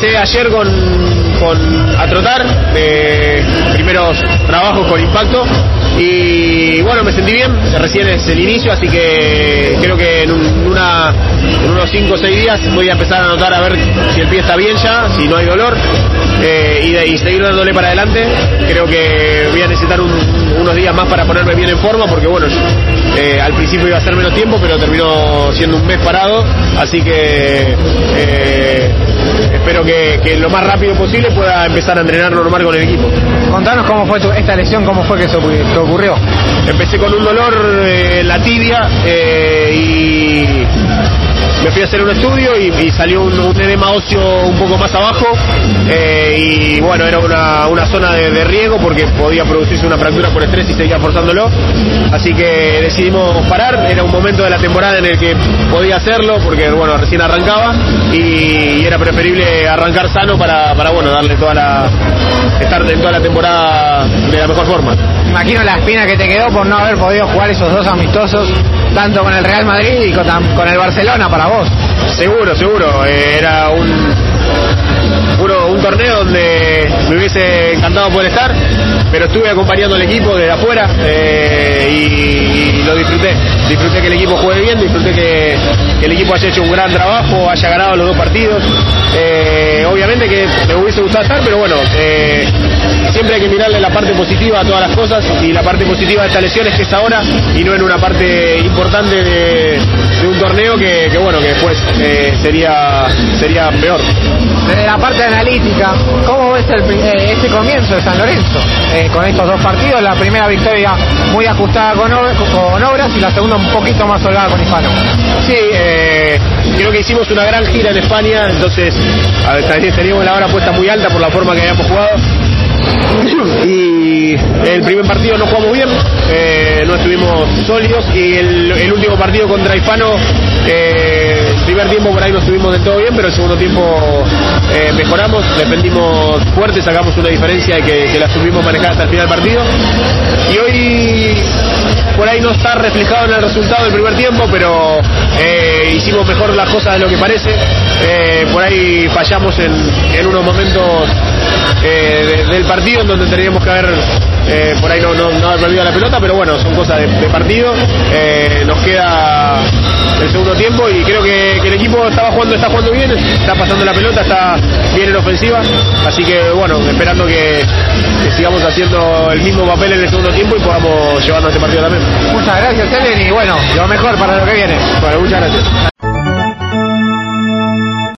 empecé ayer con, con a trotar, eh, primeros trabajos con impacto y bueno, me sentí bien, recién es el inicio, así que creo que en, un- una, en unos 5 o 6 días voy a empezar a notar a ver si el pie está bien ya, si no hay dolor eh, y, de- y seguir dándole para adelante. Creo que voy a necesitar un- unos días más para ponerme bien en forma porque bueno, eh, al principio iba a ser menos tiempo, pero terminó siendo un mes parado, así que eh, espero que, que lo más rápido posible pueda empezar a entrenar normal con el equipo. Contanos cómo fue tu- esta lesión, cómo fue que que ocurrió. Empecé con un dolor en la tibia y me fui a hacer un estudio y, salió un, edema óseo un poco más abajo eh, y bueno, era una, una zona de, de riesgo porque podía producirse una fractura por estrés y seguía forzándolo. Así que decidimos parar, era un momento de la temporada en el que podía hacerlo porque bueno, recién arrancaba y, era preferible arrancar sano para, para bueno, darle toda la estar en toda la temporada de la mejor forma. Imagino la espina que te quedó por no haber podido jugar esos dos amistosos, tanto con el Real Madrid y con, el Barcelona para vos. Seguro, seguro. Eh, era un, un torneo donde me hubiese encantado poder estar, pero estuve acompañando al equipo desde afuera eh, y, lo disfruté. Disfruté que el equipo juegue bien, disfruté que, el equipo haya hecho un gran trabajo, haya ganado los dos partidos. Eh, hubiese gustado estar, pero bueno, eh, siempre hay que mirarle la parte positiva a todas las cosas y la parte positiva de esta lesión es que es ahora y no en una parte importante de, un torneo que, que, bueno, que después eh, sería, sería peor. Desde la parte analítica, ¿cómo eh, este comienzo de San Lorenzo? Eh, con estos dos partidos, la primera victoria muy ajustada con, Ob- con Obras y la segunda un poquito más holgada con Hispano. Sí, eh, creo que hicimos una gran gira en España, entonces a ver, teníamos la hora puesta muy alta por la forma que habíamos jugado. Y el primer partido no jugamos bien, no estuvimos sólidos y el, el último partido contra Hispano, eh, el primer tiempo por ahí no estuvimos del todo bien, pero el segundo tiempo eh, mejoramos, defendimos fuerte, sacamos una diferencia que, que la supimos manejar hasta el final del partido. Y hoy por ahí no está reflejado en el resultado del primer tiempo, pero eh, hicimos mejor las cosas de lo que parece. Eh, por ahí fallamos en, en unos momentos de- del partido en donde teníamos que haber eh, por ahí no, no, no haber perdido la pelota, pero bueno, son cosas de, de partido. Eh, nos queda el segundo tiempo y creo que, que el equipo estaba jugando, está jugando bien, está pasando la pelota, está bien en ofensiva, así que bueno, esperando que, que sigamos haciendo el mismo papel en el segundo tiempo y podamos llevarnos este partido también. Muchas gracias, Ellen, y bueno, lo mejor para lo que viene. Bueno, muchas gracias.